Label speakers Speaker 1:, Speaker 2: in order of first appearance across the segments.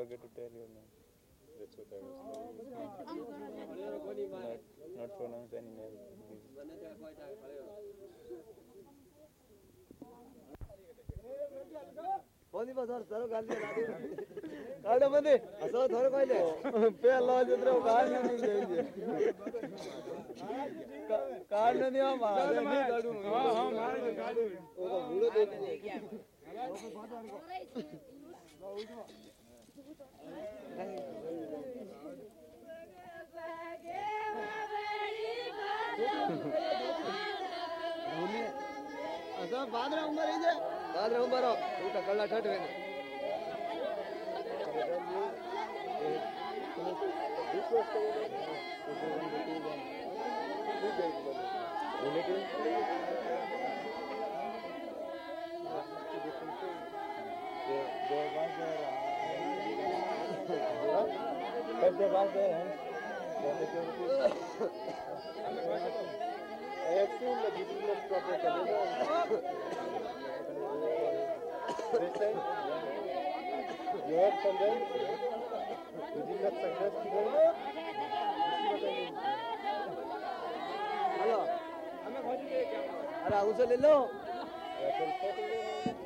Speaker 1: forget to tell your name. That's what I was telling. Not, not pronounce any name.
Speaker 2: ಬಂದಿ ಬಾ sir sir ಗಾಲಿ ಕಾಡ ಬಂದಿ ಅಸೋ ಥೋರ ಕೊಯ್ಲೆ pay ಅಲ್ಲ ಜತ್ರ ಕಾಡ್ ನದಿ ಜೈಲಿ ಕಾಡ್ ನದಿ ಮಾ ಕಾಡು ಹಾ ಹಾ ಮಾರಿ ಕಾಡು ಓ ಬುಡೋ અગા બાદરા ઉંમર એ જે બાદરા ઉંમર તું તો કલ્લા ઠઠવે ને
Speaker 1: Yeah, yeah, yeah, yeah. Huh? The security. I have seen the video of proper This you heard from them, you did not success to them. This is what I mean.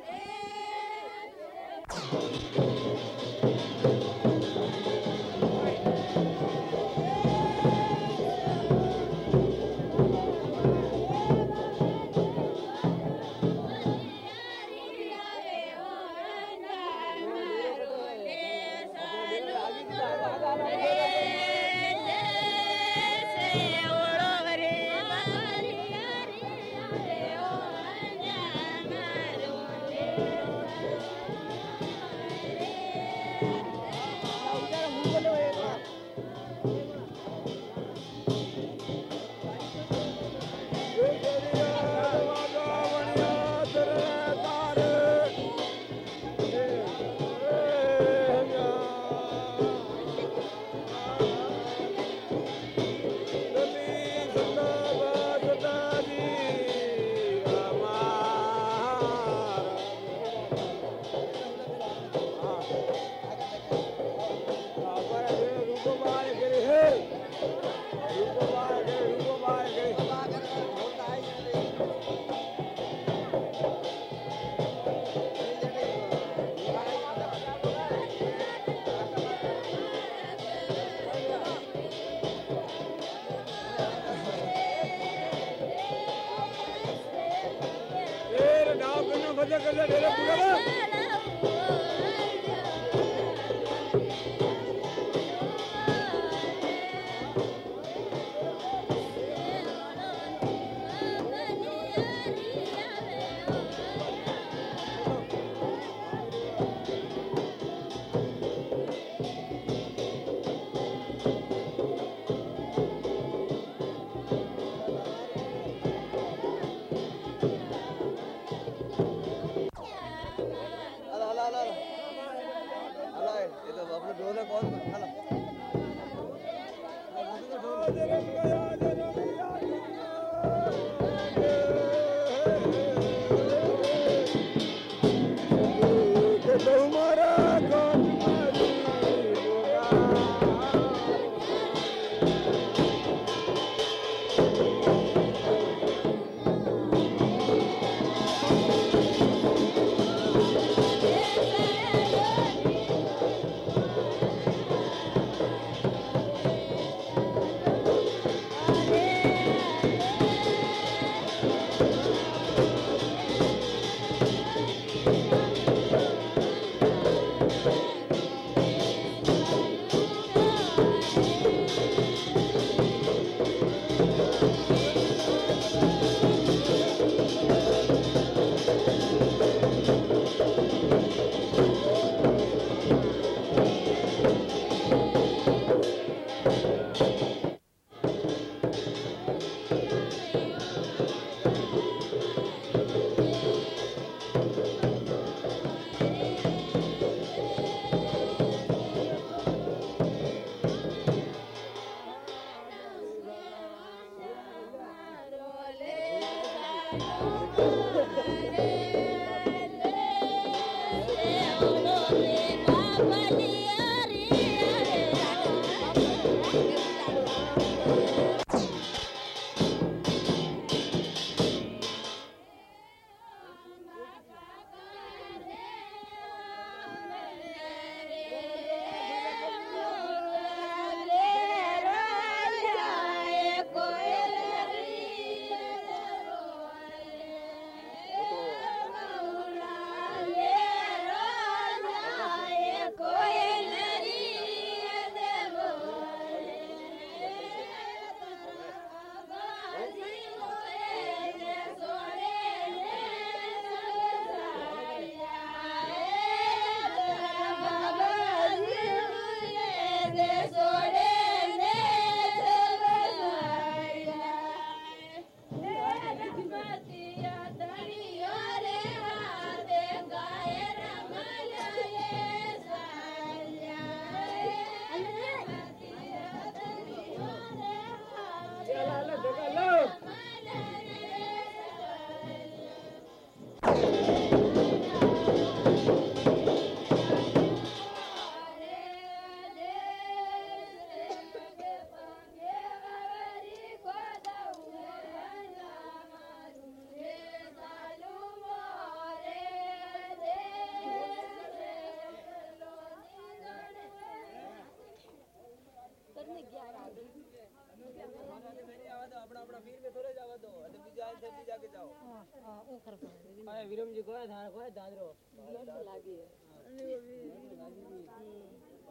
Speaker 3: वीर में थोड़े जावा दो तो, अरे बीजा से बीजा के जाओ। हाँ हाँ ओ कर पा
Speaker 4: अरे वीरम जी को है धार को है दादरो
Speaker 3: वीर से लागी है अरे वो वीर लागी है।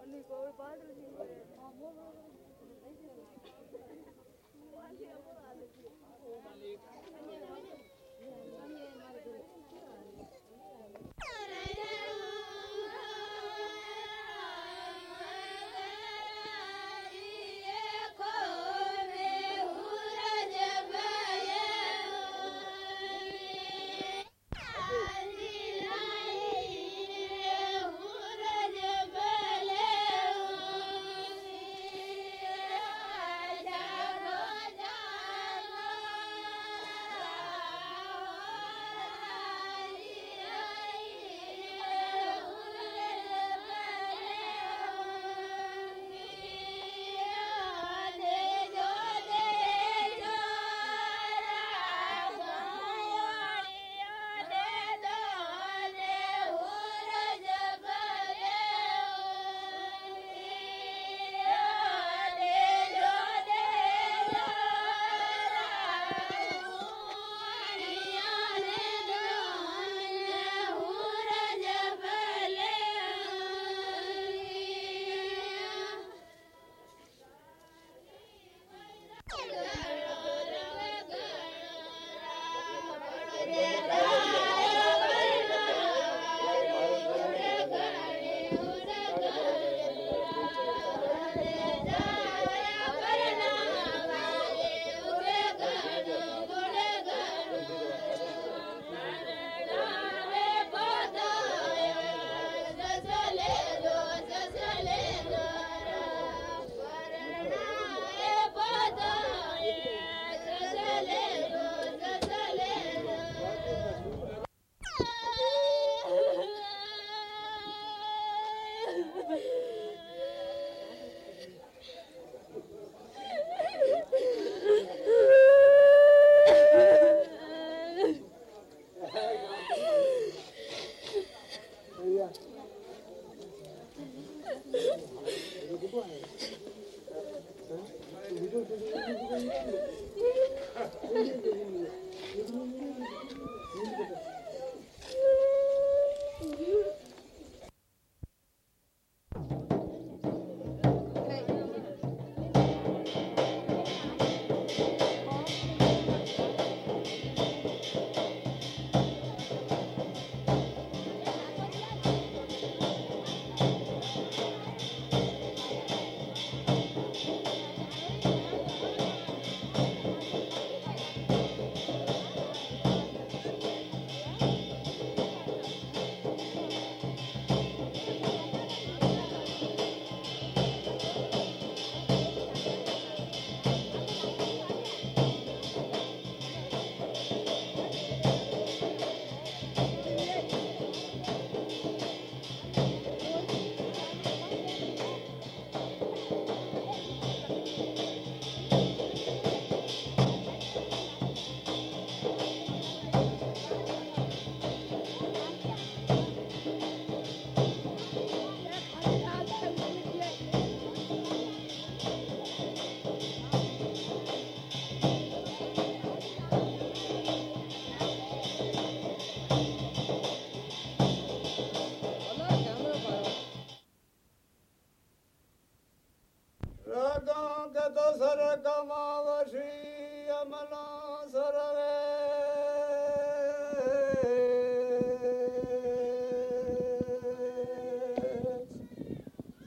Speaker 3: ओली को पाड़ रही है। हाँ। वो वो मालिक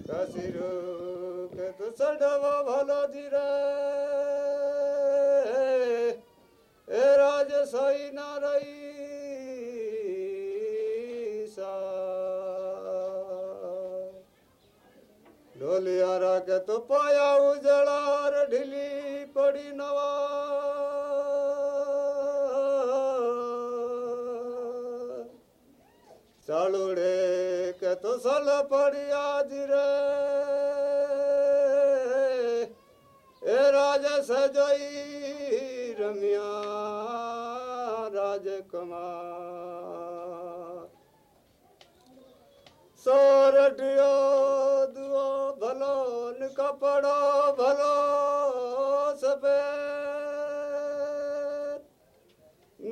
Speaker 5: कसिरु कतो सडव भलो के तो पाया उजड़ार ढीली पड़ी नवा चालूड़े के तो सल आज रे। ए राज सजई रमिया राजकुमार सोरटियो दुओ भलो कपड़ो भलो, सफ़ेद।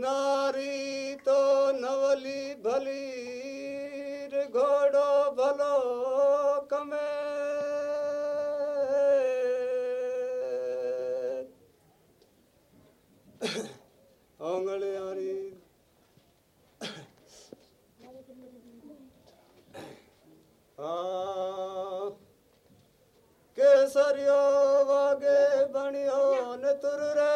Speaker 5: नारी तो नवली भली रे घोड़ो भलो कमे आंगड़ियारी हाँ केसरियो वागे बणियो न तुर रे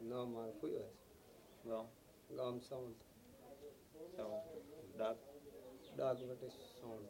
Speaker 4: No más cuidas.
Speaker 1: no.
Speaker 4: Gom sound.
Speaker 1: Sound. dark.
Speaker 4: Dark what is sound?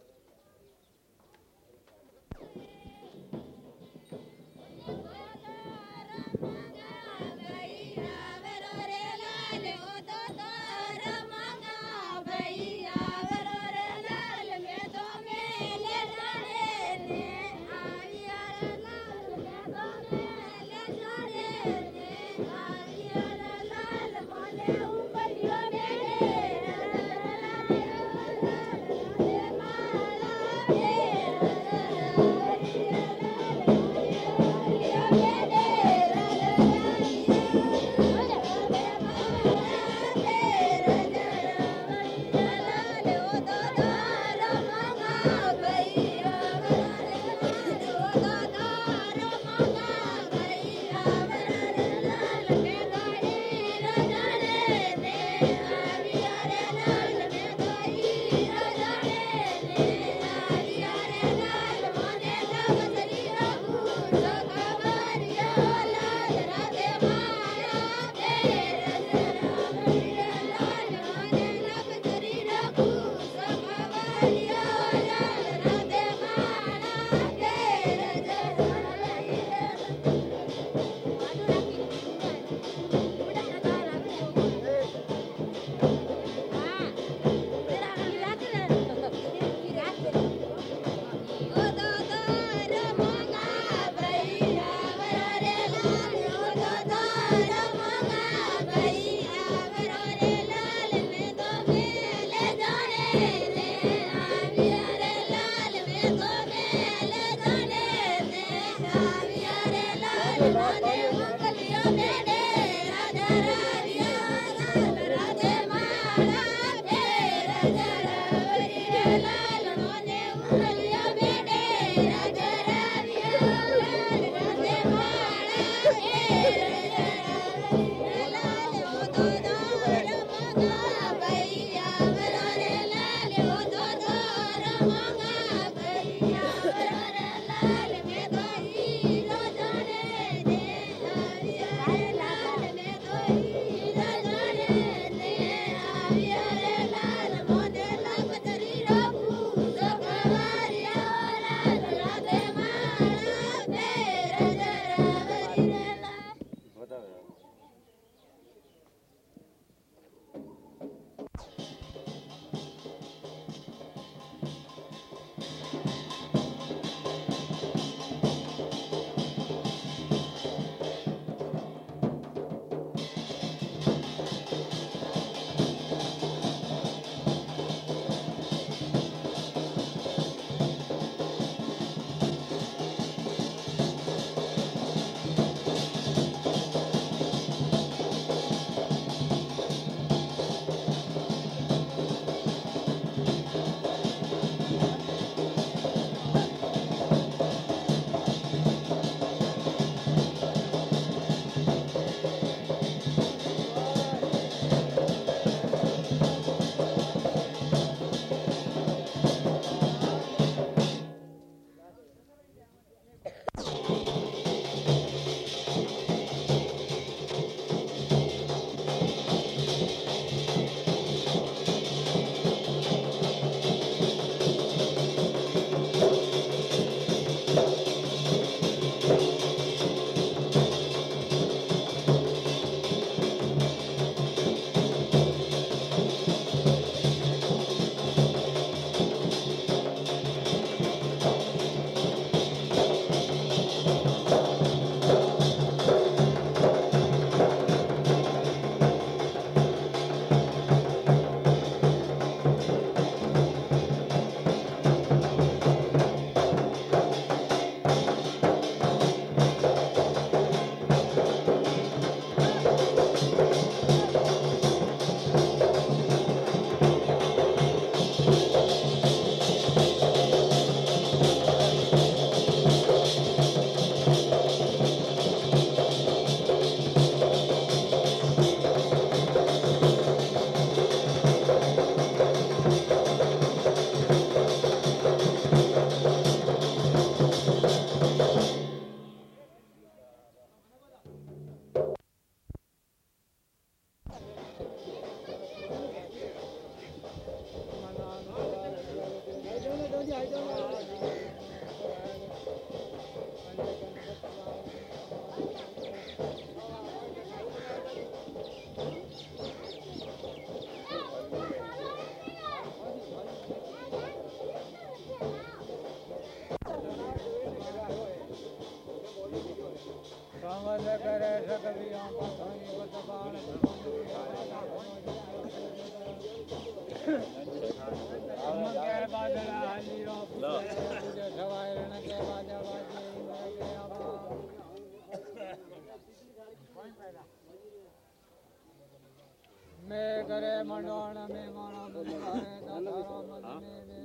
Speaker 6: मैं करे मंडोण में मानो बुलारे दातारो मदने में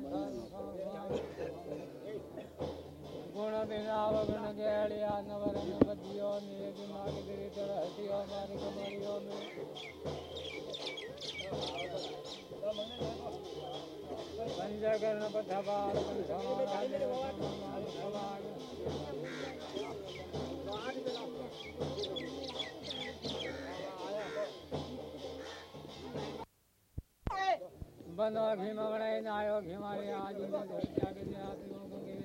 Speaker 6: गुण बिनाव गुण गेड़िया नवरन बदियो नीर दिमाग तर हटियो मारी कमरियो में पंचकर्ण पथपाल पंचमाल बंदो भीमगणे नायो भीमारे आदि में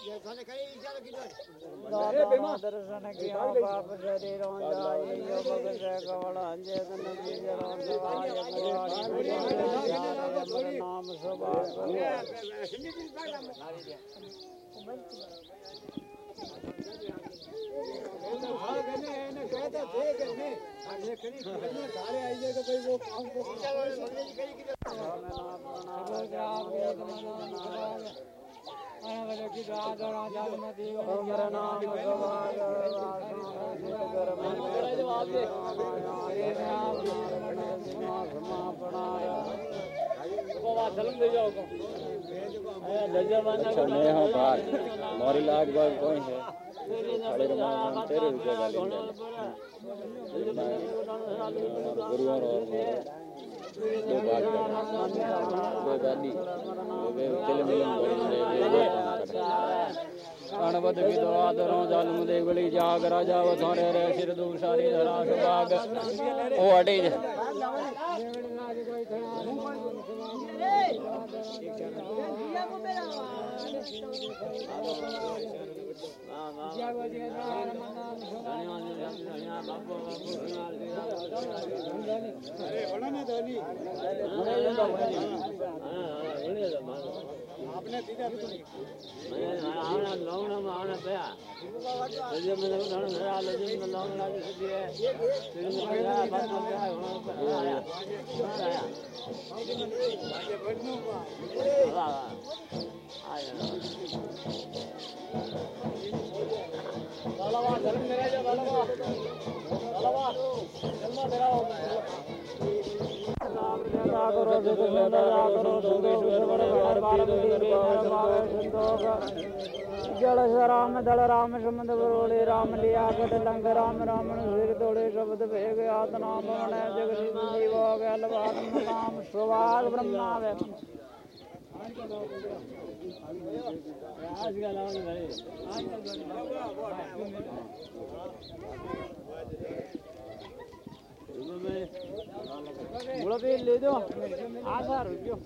Speaker 7: जो जो दर्शन किया पाप शरीरों जाए यो भगत कवल अंजे कन बीजरों जवाय गुराड़ी नाम सुभाग
Speaker 6: अच्छा मैं हाँ
Speaker 1: मोरी लाग बाग कोई है।
Speaker 8: साढ़े
Speaker 7: रमान तेरे रुपये का दिन गुरुवार और दो बार दो गाली चले मिलन बोल। जाग राजा वो थोरे रे सिर दूर सारी धरा
Speaker 6: सुभाग ओ
Speaker 7: अटे
Speaker 9: ಒಳ್ಳೆ आपने दीदा तो
Speaker 8: आना लौंगना में आना पया जब मैंने उठाना घर आ लो जब मैं लौंगना की सदी है फिर मैं पहला बात में पया होना पर आया आया बालवा
Speaker 6: धर्म मेरा जो बालवा बालवा जन्म मेरा हो
Speaker 7: जल राम दल राम समुद बरोड़े राम। लिया गट लंग राम रामन सिर तोड़े शब्द भेग भवन जगत जीव गया लवाद नाम सुभाग ब्रह्मा वे मुड़े ले दो
Speaker 6: आधार
Speaker 7: रुकियो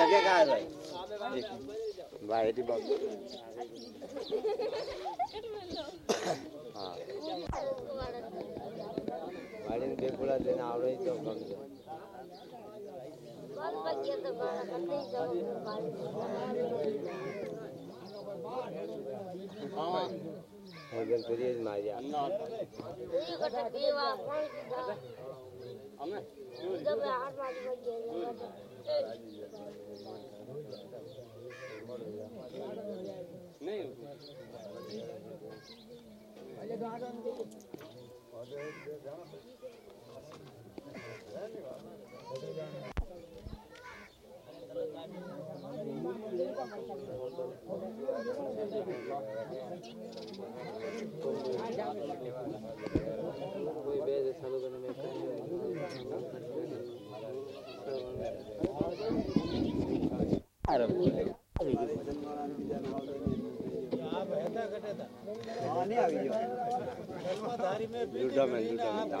Speaker 8: जगह कहाँ है भाई भाई दी बात हाँ भाई ने बेकुला तो कम से अगर फिर मारिया कोई बेज चालू करने में
Speaker 9: जूठा में जूठा में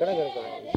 Speaker 8: Kena gara-gara.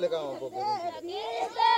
Speaker 2: किती